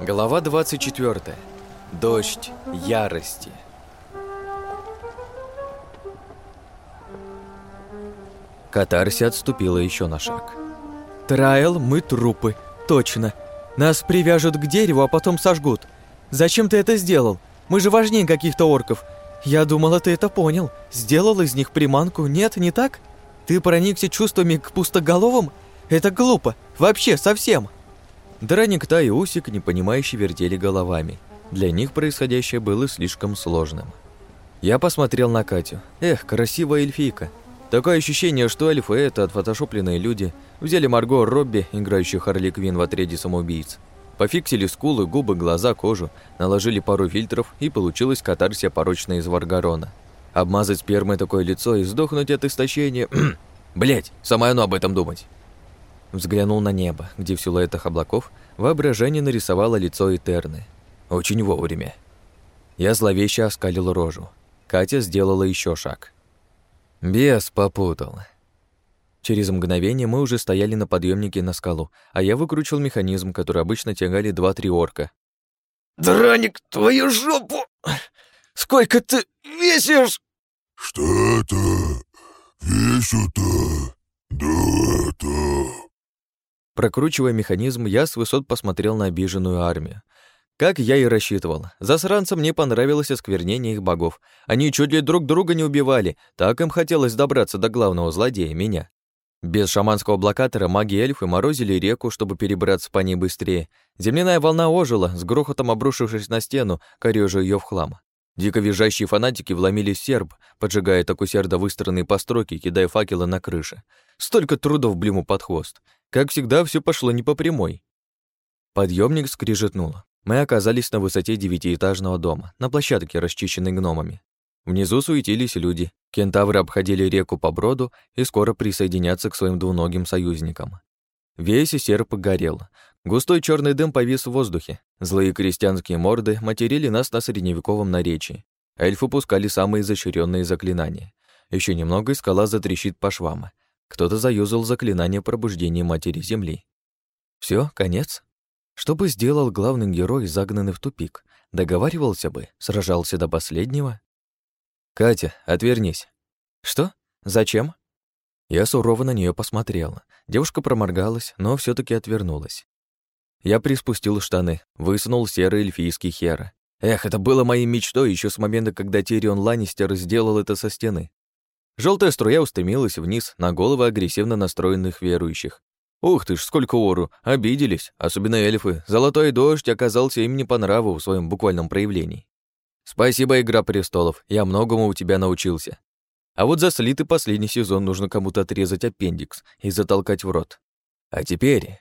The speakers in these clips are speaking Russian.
Глава 24. Дождь ярости. Катарси отступила еще на шаг. «Трайл, мы трупы. Точно. Нас привяжут к дереву, а потом сожгут. Зачем ты это сделал? Мы же важнее каких-то орков. Я думала, ты это понял. Сделал из них приманку. Нет, не так? Ты проникся чувствами к пустоголовым? Это глупо. Вообще, совсем. Драникта и Усик, непонимающе вертели головами. Для них происходящее было слишком сложным. Я посмотрел на Катю. Эх, красивая эльфийка. Такое ощущение, что эльфы — это отфотошопленные люди. Взяли Марго Робби, играющую Харли Квин в отряде самоубийц. Пофиксили скулы, губы, глаза, кожу, наложили пару фильтров, и получилась катарсия порочная из Варгарона. Обмазать спермой такое лицо и сдохнуть от истощения... Блять, самое оно об этом думать. Взглянул на небо, где в силуэтах облаков воображение нарисовало лицо Этерны. Очень вовремя. Я зловеще оскалил рожу. Катя сделала еще шаг. Бес попутал. Через мгновение мы уже стояли на подъемнике на скалу, а я выкручивал механизм, который обычно тягали два-три орка. «Драник, твою жопу! Сколько ты весишь?» «Что это? Весю-то? Да это...» Прокручивая механизм, я с высот посмотрел на обиженную армию. Как я и рассчитывал. Засранцам не понравилось осквернение их богов. Они чуть ли друг друга не убивали, так им хотелось добраться до главного злодея, меня. Без шаманского блокатора маги-эльфы морозили реку, чтобы перебраться по ней быстрее. Земляная волна ожила, с грохотом обрушившись на стену, корёжа ее в хлам. Дико визжащие фанатики вломились в серб, поджигая так усердно выстроенные постройки, кидая факелы на крыше. Столько трудов блиму под хвост. Как всегда, все пошло не по прямой. Подъемник скрижетнул. Мы оказались на высоте девятиэтажного дома, на площадке, расчищенной гномами. Внизу суетились люди, кентавры обходили реку по броду и скоро присоединятся к своим двуногим союзникам. Весь серп горел. Густой черный дым повис в воздухе. Злые крестьянские морды материли нас на средневековом наречии. Эльфы пускали самые изощренные заклинания. Еще немного и скала затрещит по швам. Кто-то заюзал заклинание пробуждения Матери Земли. Все, конец? Что бы сделал главный герой, загнанный в тупик? Договаривался бы, сражался до последнего? «Катя, отвернись». «Что? Зачем?» Я сурово на нее посмотрел. Девушка проморгалась, но все таки отвернулась. Я приспустил штаны, высунул серый эльфийский хер. Эх, это было моей мечтой еще с момента, когда Тирион Ланнистер сделал это со стены. Желтая струя устремилась вниз на головы агрессивно настроенных верующих. Ух ты ж, сколько ору, обиделись, особенно эльфы. Золотой дождь оказался им не по нраву в своем буквальном проявлении. Спасибо, Игра престолов, я многому у тебя научился. А вот за слитый последний сезон нужно кому-то отрезать аппендикс и затолкать в рот. А теперь...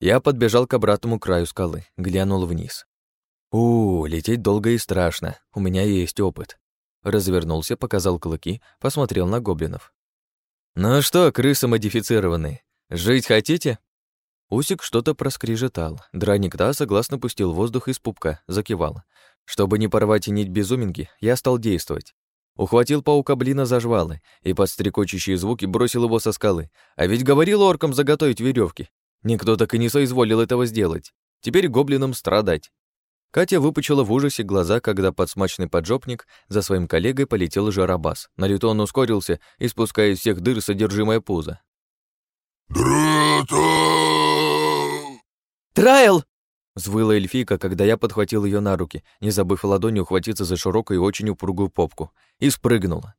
Я подбежал к обратному краю скалы, глянул вниз. У, лететь долго и страшно, у меня есть опыт. Развернулся, показал клыки, посмотрел на гоблинов. «Ну что, крысы модифицированные, жить хотите?» Усик что-то проскрежетал. Драник да согласно пустил воздух из пупка, закивал. Чтобы не порвать и нить безуминки, я стал действовать. Ухватил паука блина за жвалы и под стрекочущие звуки бросил его со скалы. А ведь говорил оркам заготовить веревки. Никто так и не соизволил этого сделать. Теперь гоблинам страдать. Катя выпучила в ужасе глаза, когда под смачный поджопник за своим коллегой полетел жарабас. На лету он ускорился, испуская из всех дыр содержимое пуза. «Драта!» «Трайл!» Взвыла эльфийка, когда я подхватил ее на руки, не забыв ладонью ухватиться за широкую и очень упругую попку, и спрыгнула.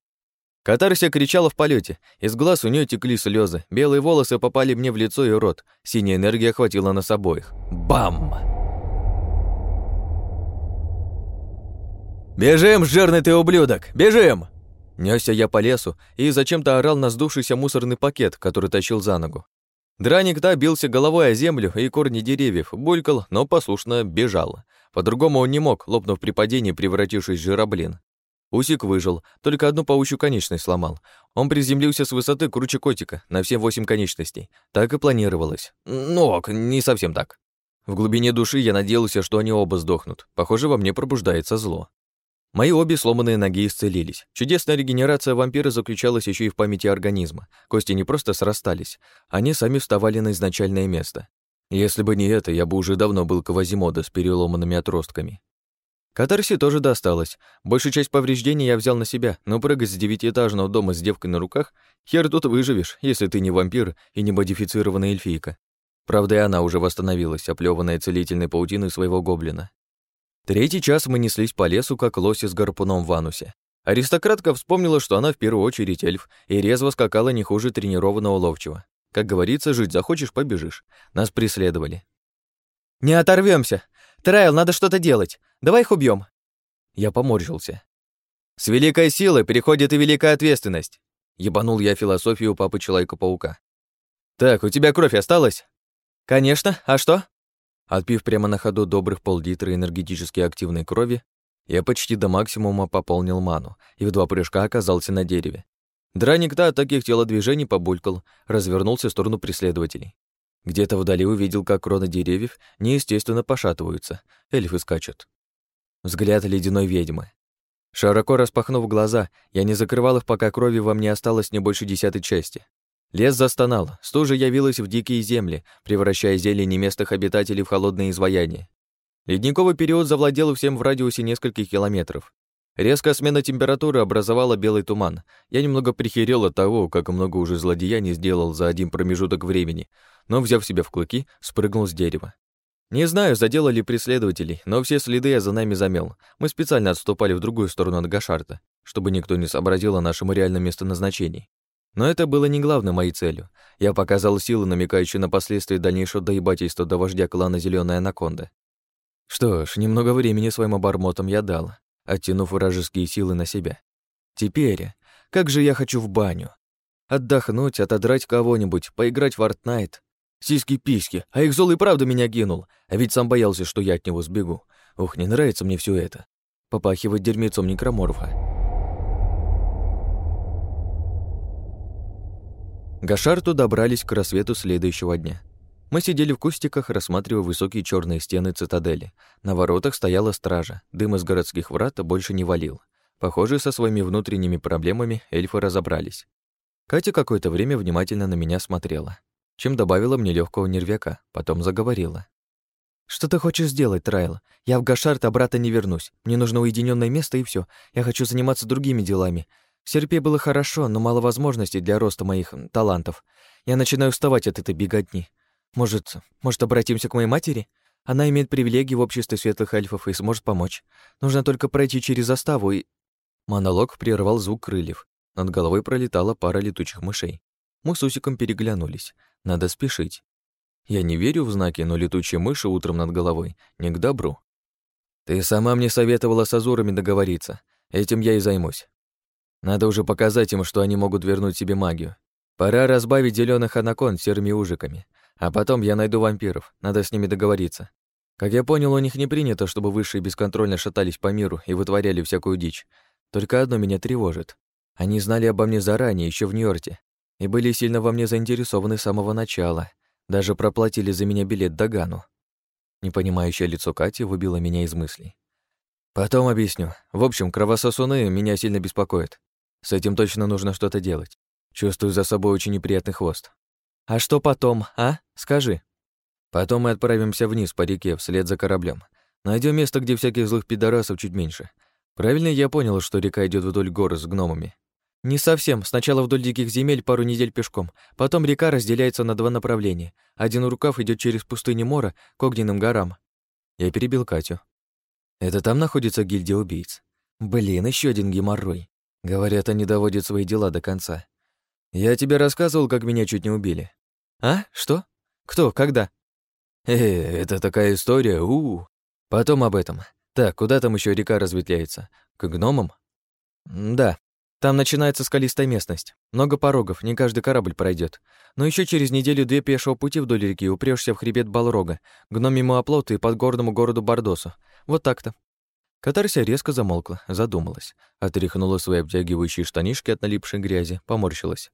Катарсия кричала в полете, из глаз у нее текли слезы, белые волосы попали мне в лицо и рот, синяя энергия охватила нас обоих. Бам! «Бежим, жирный ты ублюдок! Бежим!» Нёсся я по лесу и зачем-то орал на сдувшийся мусорный пакет, который тащил за ногу. Драник да бился головой о землю и корни деревьев, булькал, но послушно бежал. По-другому он не мог, лопнув при падении, превратившись в жироблин. Усик выжил, только одну паучью конечность сломал. Он приземлился с высоты круче котика, на все восемь конечностей. Так и планировалось. Ок, не совсем так. В глубине души я надеялся, что они оба сдохнут. Похоже, во мне пробуждается зло. Мои обе сломанные ноги исцелились. Чудесная регенерация вампира заключалась еще и в памяти организма. Кости не просто срастались, они сами вставали на изначальное место. Если бы не это, я бы уже давно был Кавазимода с переломанными отростками. Катарси тоже досталось. Большую часть повреждений я взял на себя, но прыгать с девятиэтажного дома с девкой на руках хер тут выживешь, если ты не вампир и не модифицированная эльфийка. Правда, и она уже восстановилась, оплеванная целительной паутиной своего гоблина. Третий час мы неслись по лесу, как лоси с гарпуном в анусе. Аристократка вспомнила, что она в первую очередь эльф, и резво скакала не хуже тренированного ловчего. Как говорится, жить захочешь — побежишь. Нас преследовали. «Не оторвемся! Трайл, надо что-то делать! Давай их убьем. Я поморщился. «С великой силой переходит и великая ответственность!» Ебанул я философию папы Человека-паука. «Так, у тебя кровь осталась?» «Конечно, а что?» Отпив прямо на ходу добрых пол-литра энергетически активной крови, я почти до максимума пополнил ману и в два прыжка оказался на дереве. Драник-то от таких телодвижений побулькал, развернулся в сторону преследователей. Где-то вдали увидел, как кроны деревьев неестественно пошатываются, эльфы скачут. Взгляд ледяной ведьмы. Широко распахнув глаза, я не закрывал их, пока крови во мне осталось не больше десятой части. Лес застонал, стужа явилась в дикие земли, превращая зелень местных обитателей в холодные изваяния. Ледниковый период завладел всем в радиусе нескольких километров. Резкая смена температуры образовала белый туман. Я немного прихерел от того, как много уже злодеяний сделал за один промежуток времени, но, взяв себя в клыки, спрыгнул с дерева. Не знаю, заделали ли преследователей, но все следы я за нами замел. Мы специально отступали в другую сторону от Гашарта, чтобы никто не сообразил о нашем реальном местоназначении. Но это было не главной моей целью. Я показал силы, намекающие на последствия дальнейшего доебательства до вождя клана Зеленая Анаконда. Что ж, немного времени своим обормотам я дал, оттянув вражеские силы на себя. Теперь, как же я хочу в баню. Отдохнуть, отодрать кого-нибудь, поиграть в Артнайт. Сиськи-письки, а их зол и правда меня гинул, а ведь сам боялся, что я от него сбегу. Ух, не нравится мне все это. Попахивать дерьмецом некроморфа. Гашарту добрались к рассвету следующего дня. Мы сидели в кустиках, рассматривая высокие черные стены цитадели. На воротах стояла стража, дым из городских врат больше не валил. Похоже, со своими внутренними проблемами эльфы разобрались. Катя какое-то время внимательно на меня смотрела, чем добавила мне легкого нервяка, потом заговорила. «Что ты хочешь сделать, Трайл? Я в Гашарт обратно не вернусь. Мне нужно уединенное место и все. Я хочу заниматься другими делами. В Серпе было хорошо, но мало возможностей для роста моих талантов. Я начинаю уставать от этой беготни. Может, может, обратимся к моей матери? Она имеет привилегии в обществе светлых эльфов и сможет помочь. Нужно только пройти через заставу и...» Монолог прервал звук крыльев. Над головой пролетала пара летучих мышей. Мы с Усиком переглянулись. Надо спешить. Я не верю в знаки, но летучие мыши утром над головой не к добру. Ты сама мне советовала с Азурами договориться. Этим я и займусь. Надо уже показать им, что они могут вернуть себе магию. Пора разбавить зеленых анакон серыми ужиками. А потом я найду вампиров, надо с ними договориться. Как я понял, у них не принято, чтобы высшие бесконтрольно шатались по миру и вытворяли всякую дичь. Только одно меня тревожит. Они знали обо мне заранее, еще в Нью-Йорке, и были сильно во мне заинтересованы с самого начала. Даже проплатили за меня билет до Гану. Непонимающее лицо Кати выбило меня из мыслей. Потом объясню. В общем, кровососуны меня сильно беспокоят. С этим точно нужно что-то делать. Чувствую за собой очень неприятный хвост. А что потом, а? Скажи. Потом мы отправимся вниз по реке вслед за кораблем. Найдем место, где всяких злых пидорасов чуть меньше. Правильно я понял, что река идет вдоль гор с гномами? Не совсем. Сначала вдоль диких земель пару недель пешком. Потом река разделяется на два направления. Один рукав идет через пустыню Мора к огненным горам. Я перебил Катю. Это там находится гильдия убийц. Блин, еще один геморрой. Говорят, они доводят свои дела до конца. Я тебе рассказывал, как меня чуть не убили. А? Что? Кто? Когда? Э, это такая история, у, -у. Потом об этом. Так, куда там еще река разветвляется? К гномам? Да. Там начинается скалистая местность. Много порогов, не каждый корабль пройдет. Но еще через неделю-две пешего пути вдоль реки упрешься в хребет Балрога, гномиму оплоту и подгорному городу Бардосу. Вот так-то. Катарся резко замолкла, задумалась, отряхнула свои обтягивающие штанишки от налипшей грязи, поморщилась.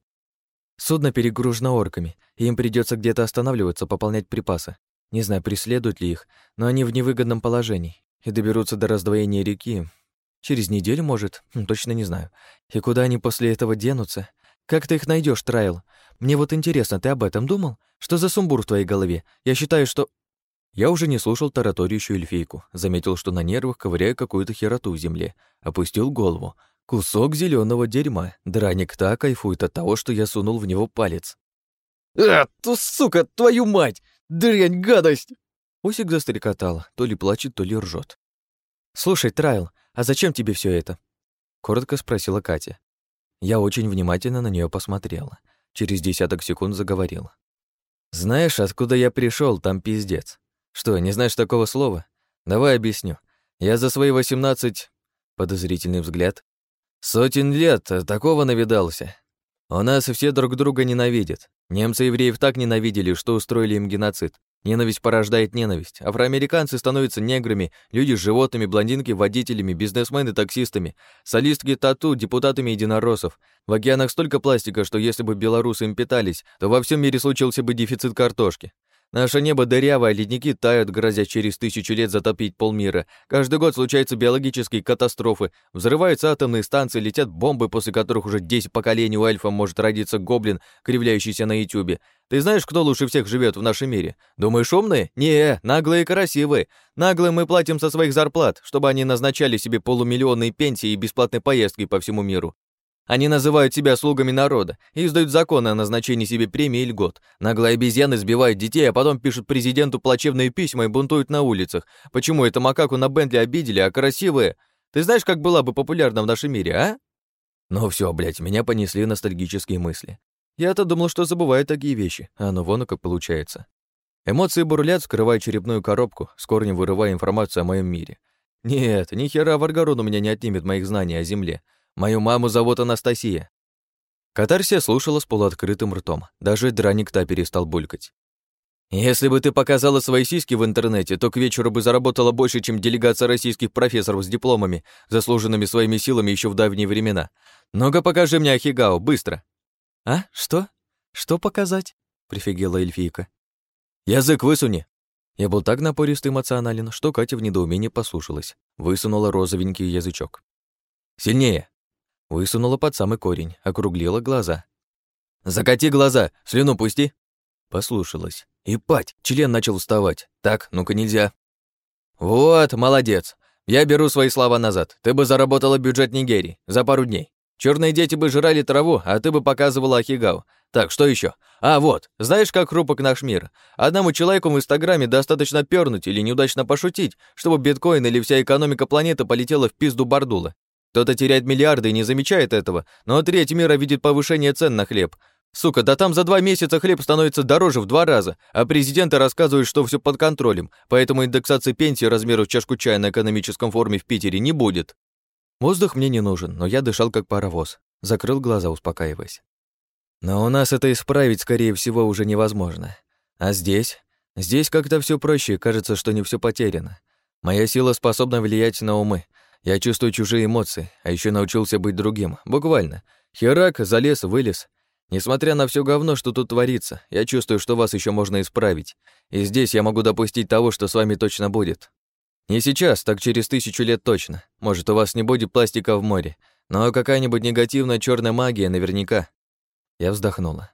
Судно перегружено орками, и им придется где-то останавливаться, пополнять припасы. Не знаю, преследуют ли их, но они в невыгодном положении и доберутся до раздвоения реки Через неделю, может, хм, точно не знаю. И куда они после этого денутся? Как ты их найдешь, Трайл? Мне вот интересно, ты об этом думал? Что за сумбур в твоей голове? Я считаю, что...» Я уже не слушал тараторящую эльфийку, заметил, что на нервах ковыряю какую-то хероту в земле, опустил голову. Кусок зеленого дерьма. Драник так кайфует от того, что я сунул в него палец. «А, ту сука, твою мать! Дрянь, гадость!» Усик застрекотал, то ли плачет, то ли ржет. «Слушай, Трайл, а зачем тебе все это?» Коротко спросила Катя. Я очень внимательно на нее посмотрела. Через десяток секунд заговорила. «Знаешь, откуда я пришел? там пиздец. Что, не знаешь такого слова? Давай объясню. Я за свои восемнадцать...» Подозрительный взгляд. «Сотен лет такого навидался. У нас все друг друга ненавидят. Немцы евреев так ненавидели, что устроили им геноцид. Ненависть порождает ненависть. Афроамериканцы становятся неграми, люди с животными, блондинки водителями, бизнесмены таксистами, солистки тату депутатами единороссов. В океанах столько пластика, что если бы белорусы им питались, то во всем мире случился бы дефицит картошки. Наше небо дырявое, ледники тают, грозя через тысячу лет затопить полмира. Каждый год случаются биологические катастрофы, взрываются атомные станции, летят бомбы, после которых уже 10 поколений у эльфа может родиться гоблин, кривляющийся на ютюбе. Ты знаешь, кто лучше всех живет в нашем мире? Думаешь, умные? Не, наглые и красивые. Наглые мы платим со своих зарплат, чтобы они назначали себе полумиллионные пенсии и бесплатные поездки по всему миру. Они называют себя слугами народа и издают законы о назначении себе премии и льгот. Наглые обезьяны сбивают детей, а потом пишут президенту плачевные письма и бунтуют на улицах. Почему это макаку на Бентли обидели, а красивые? Ты знаешь, как была бы популярна в нашем мире, а? Ну все, блядь, меня понесли ностальгические мысли. Я-то думал, что забываю такие вещи, а оно вон как получается. Эмоции бурлят, скрывая черепную коробку, с корнем вырывая информацию о моем мире. Нет, ни хера Варгарон у меня не отнимет моих знаний о Земле. Мою маму зовут Анастасия». Катарсия слушала с полуоткрытым ртом. Даже драник та перестал булькать. «Если бы ты показала свои сиськи в интернете, то к вечеру бы заработала больше, чем делегация российских профессоров с дипломами, заслуженными своими силами еще в давние времена. Ну-ка покажи мне Ахигао, быстро!» «А? Что? Что показать?» — прифигела эльфийка. «Язык высуни!» Я был так напористый эмоционален, что Катя в недоумении послушалась. Высунула розовенький язычок. «Сильнее!» Высунула под самый корень, округлила глаза. «Закати глаза! Слюну пусти!» Послушалась. И пать, член начал вставать. Так, ну-ка нельзя. «Вот, молодец! Я беру свои слова назад. Ты бы заработала бюджет Нигерии за пару дней. Черные дети бы жрали траву, а ты бы показывала Ахигау. Так, что еще? А, вот, знаешь, как хрупок наш мир? Одному человеку в Инстаграме достаточно пернуть или неудачно пошутить, чтобы биткоин или вся экономика планеты полетела в пизду Бардула. Кто-то теряет миллиарды и не замечает этого, но треть мира видит повышение цен на хлеб. Сука, да там за два месяца хлеб становится дороже в два раза, а президенты рассказывают, что все под контролем, поэтому индексации пенсии размеру в чашку чая на экономическом форуме в Питере не будет. Воздух мне не нужен, но я дышал как паровоз. Закрыл глаза, успокаиваясь. Но у нас это исправить, скорее всего, уже невозможно. А здесь? Здесь как-то все проще, кажется, что не все потеряно. Моя сила способна влиять на умы, я чувствую чужие эмоции, а еще научился быть другим, буквально. Херак, залез, вылез. Несмотря на все говно, что тут творится, я чувствую, что вас еще можно исправить. И здесь я могу допустить того, что с вами точно будет. Не сейчас, так через тысячу лет точно. Может, у вас не будет пластика в море, но какая-нибудь негативная черная магия наверняка. Я вздохнула.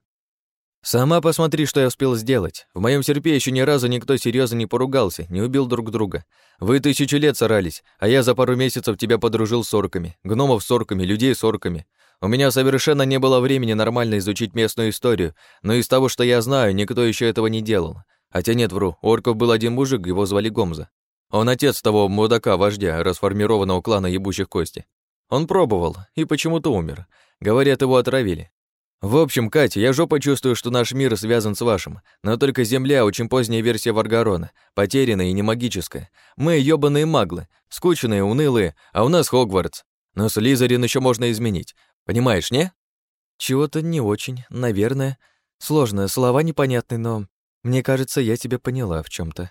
«Сама посмотри, что я успел сделать. В моем серпе еще ни разу никто серьезно не поругался, не убил друг друга. Вы тысячу лет сорались, а я за пару месяцев тебя подружил с орками, гномов с орками, людей с орками. У меня совершенно не было времени нормально изучить местную историю, но из того, что я знаю, никто еще этого не делал. Хотя нет, вру, орков был один мужик, его звали Гомза. Он отец того мудака, вождя, расформированного клана ебучих кости. Он пробовал и почему-то умер. Говорят, его отравили. В общем, Катя, я жопа чувствую, что наш мир связан с вашим, но только Земля — очень поздняя версия Варгарона, потерянная и не магическая. Мы ёбаные маглы, скучные, унылые, а у нас Хогвартс. Но Слизерин еще можно изменить. Понимаешь, не? Чего-то не очень, наверное. Сложно, слова непонятны, но мне кажется, я тебя поняла в чем то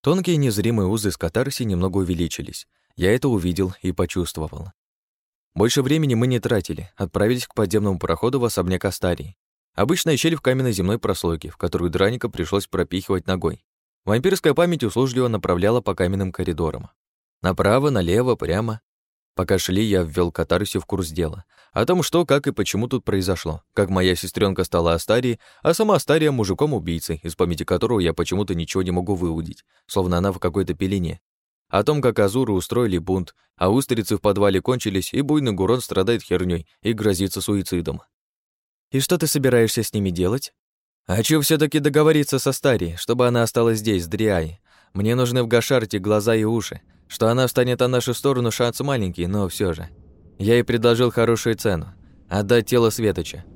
Тонкие незримые узы с катарси немного увеличились. Я это увидел и почувствовал. Больше времени мы не тратили, отправились к подземному проходу в особняк Астарии. Обычная щель в каменной земной прослойке, в которую драника пришлось пропихивать ногой. Вампирская память услужливо направляла по каменным коридорам. Направо, налево, прямо. Пока шли, я ввел катарсию в курс дела. О том, что, как и почему тут произошло. Как моя сестренка стала Астарией, а сама Астария мужиком-убийцей, из памяти которого я почему-то ничего не могу выудить, словно она в какой-то пелене. О том, как Азуры устроили бунт, а устрицы в подвале кончились, и буйный Гурон страдает херней и грозится суицидом. «И что ты собираешься с ними делать?» «Хочу все таки договориться со Старией, чтобы она осталась здесь, с Дриай. Мне нужны в Гашарте глаза и уши. Что она встанет на нашу сторону, шанс маленький, но все же. Я ей предложил хорошую цену. Отдать тело Светоча.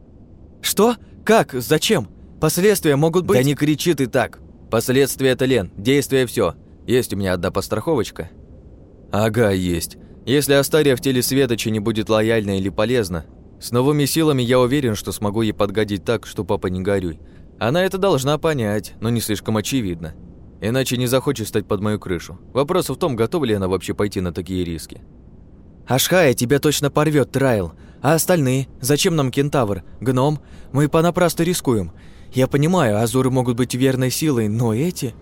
«Что? Как? Зачем? Последствия могут быть...» «Да не кричи ты так! Последствия это Лен, действие все. Есть у меня одна постраховочка». «Ага, есть. Если Астария в теле Светоча не будет лояльна или полезна, с новыми силами я уверен, что смогу ей подгадить так, что папа не горюй. Она это должна понять, но не слишком очевидно. Иначе не захочет стать под мою крышу. Вопрос в том, готова ли она вообще пойти на такие риски. «Ашхая тебя точно порвет, Трайл. А остальные? Зачем нам кентавр? Гном? Мы понапрасну рискуем. Я понимаю, азуры могут быть верной силой, но эти...»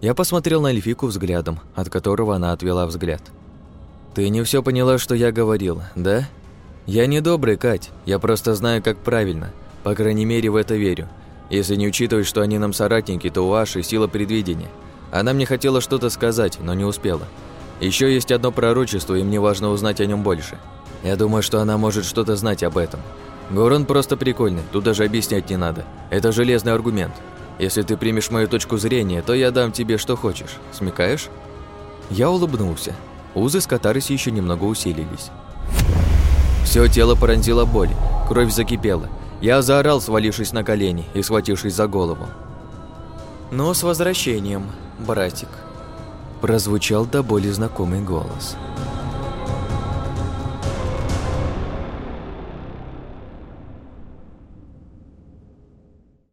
Я посмотрел на эльфику взглядом, от которого она отвела взгляд. «Ты не все поняла, что я говорил, да? Я не добрый, Кать, я просто знаю, как правильно. По крайней мере, в это верю. Если не учитывать, что они нам соратники, то у Аши сила предвидения. Она мне хотела что-то сказать, но не успела. Еще есть одно пророчество, и мне важно узнать о нем больше. Я думаю, что она может что-то знать об этом. Горон просто прикольный, тут даже объяснять не надо. Это железный аргумент. Если ты примешь мою точку зрения, то я дам тебе что хочешь. Смекаешь? Я улыбнулся. Узы с катарыси еще немного усилились. Все тело пронзило боль, кровь закипела. Я заорал, свалившись на колени и схватившись за голову. «Ну, с возвращением, братик!» Прозвучал до боли знакомый голос. «Братик!»